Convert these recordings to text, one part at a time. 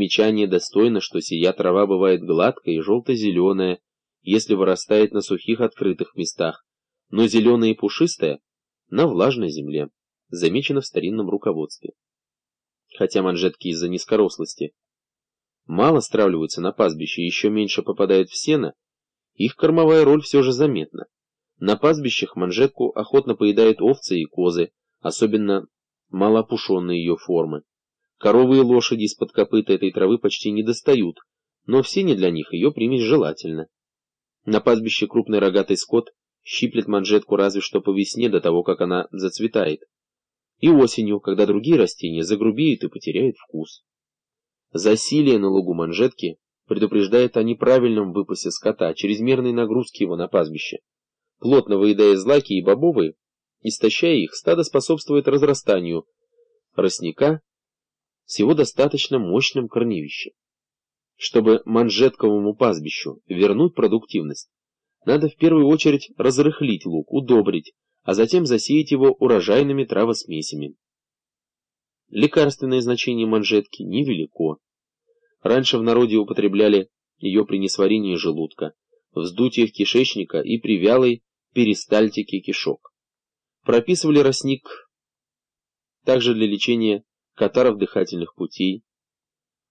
Примечание достойно, что сия трава бывает гладкая и желто-зеленая, если вырастает на сухих открытых местах, но зеленая и пушистая на влажной земле, замечено в старинном руководстве. Хотя манжетки из-за низкорослости мало стравливаются на пастбище еще меньше попадают в сено, их кормовая роль все же заметна. На пастбищах манжетку охотно поедают овцы и козы, особенно малоопушенные ее формы. Коровы и лошади из-под копыта этой травы почти не достают, но в сене для них ее примесь желательно. На пастбище крупный рогатый скот щиплет манжетку разве что по весне до того, как она зацветает. И осенью, когда другие растения загрубеют и потеряют вкус. Засилие на лугу манжетки предупреждает о неправильном выпасе скота, чрезмерной нагрузке его на пастбище. Плотно выедая злаки и бобовые, истощая их, стадо способствует разрастанию ростника с его достаточно мощным корневищем. Чтобы манжетковому пастбищу вернуть продуктивность, надо в первую очередь разрыхлить луг, удобрить, а затем засеять его урожайными травосмесями. Лекарственное значение манжетки невелико. Раньше в народе употребляли ее при несварении желудка, вздутиях кишечника и при вялой перистальтике кишок. Прописывали росник также для лечения катаров дыхательных путей,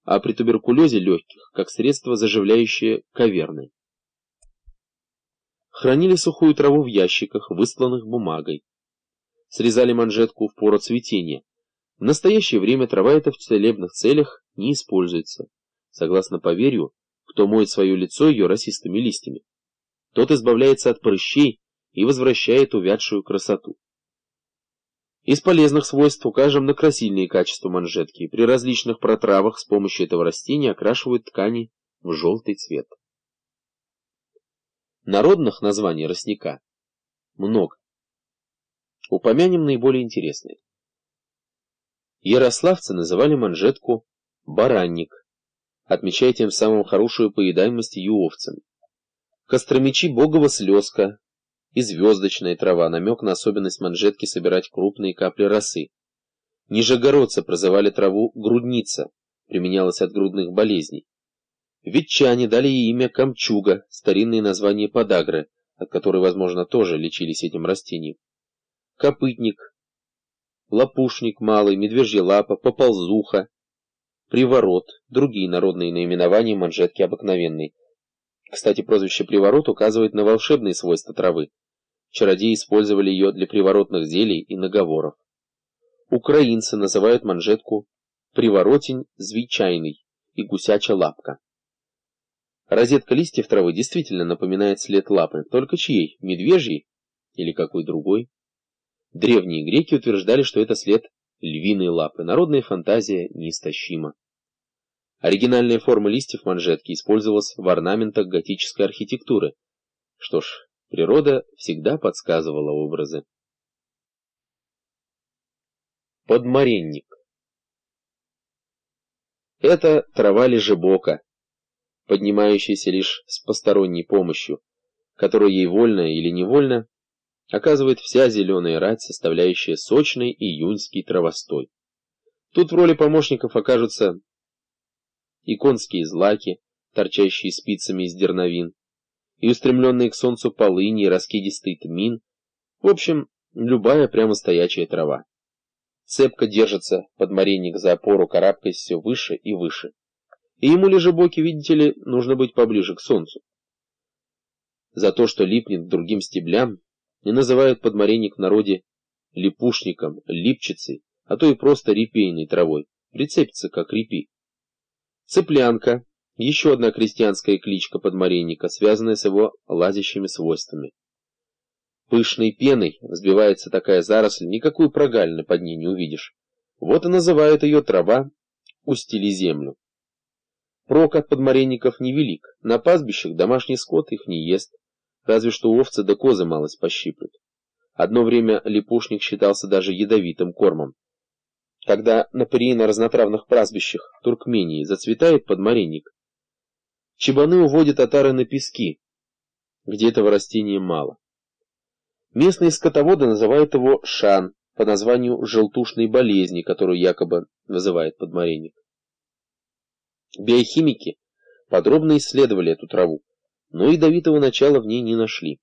а при туберкулезе легких, как средство заживляющее каверны. Хранили сухую траву в ящиках, выстланных бумагой. Срезали манжетку в пору цветения. В настоящее время трава эта в целебных целях не используется. Согласно поверью, кто моет свое лицо ее росистыми листьями, тот избавляется от прыщей и возвращает увядшую красоту. Из полезных свойств укажем на красильные качества манжетки. При различных протравах с помощью этого растения окрашивают ткани в желтый цвет. Народных названий ростника много. Упомянем наиболее интересные. Ярославцы называли манжетку баранник, отмечая тем самым хорошую поедаемость ее овцами. Костромичи богова слезка, и звездочная трава, намек на особенность манжетки собирать крупные капли росы. Нижегородцы прозывали траву грудница, применялась от грудных болезней. Ветчане дали ей имя камчуга, старинное название подагры, от которой, возможно, тоже лечились этим растением. Копытник, лопушник малый, медвежья лапа, поползуха, приворот, другие народные наименования манжетки обыкновенной. Кстати, прозвище «приворот» указывает на волшебные свойства травы. Чародеи использовали ее для приворотных зелий и наговоров. Украинцы называют манжетку «приворотень звичайный» и «гусяча лапка». Розетка листьев травы действительно напоминает след лапы, только чьей, медвежьей или какой другой. Древние греки утверждали, что это след львиной лапы, народная фантазия неистощима. Оригинальная форма листьев манжетки использовалась в орнаментах готической архитектуры. Что ж, природа всегда подсказывала образы. Подмаренник Это трава лежебока, поднимающаяся лишь с посторонней помощью, которую ей вольно или невольно оказывает вся зеленая рать, составляющая сочный июньский травостой. Тут в роли помощников окажутся и конские злаки, торчащие спицами из дерновин, и устремленные к солнцу полыни, и раскидистый тмин, в общем, любая прямо стоячая трава. Цепко держится подмаренник за опору, карабкаясь все выше и выше. И ему лежебоки, видите ли, нужно быть поближе к солнцу. За то, что липнет к другим стеблям, и называют подмаренник в народе липушником, липчицей, а то и просто репейной травой, прицепится как репи. Цыплянка – еще одна крестьянская кличка подмаренника, связанная с его лазящими свойствами. Пышной пеной взбивается такая заросль, никакую прогалину под ней не увидишь. Вот и называют ее трава «устили землю». Прок от подмаренников невелик, на пастбищах домашний скот их не ест, разве что овцы да козы малость пощиплют. Одно время липушник считался даже ядовитым кормом. Когда на перийно-разнотравных пастбищах Туркмении зацветает подмаренник, чебаны уводят отары на пески, где этого растения мало. Местные скотоводы называют его шан по названию желтушной болезни, которую якобы вызывает подмаренник. Биохимики подробно исследовали эту траву, но ядовитого начала в ней не нашли.